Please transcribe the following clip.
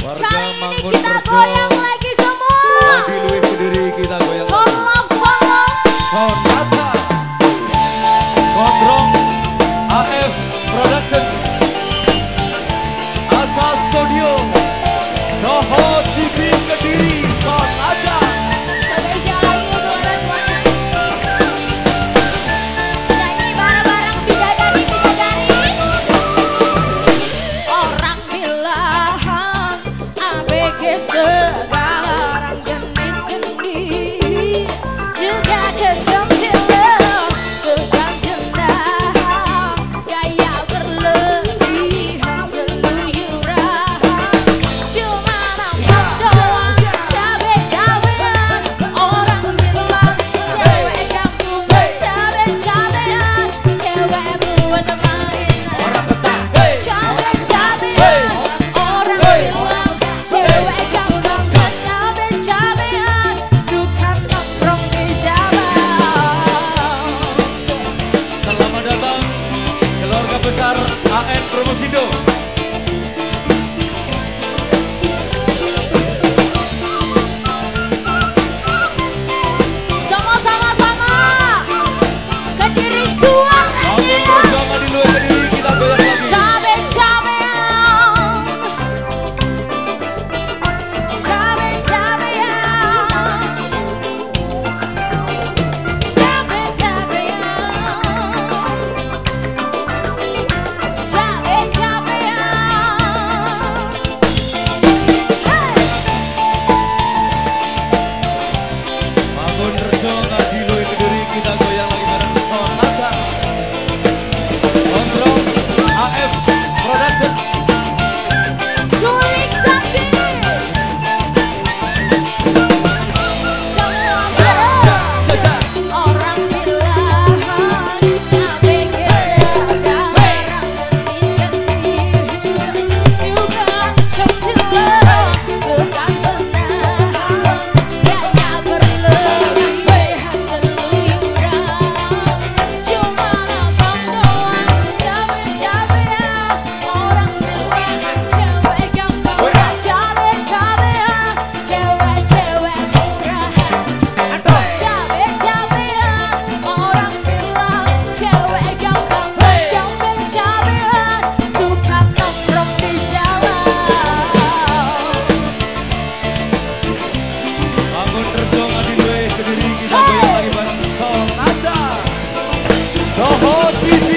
Warga Kali ini kita goyang lagi semua. Di Luwih kita goyang. Hobbit.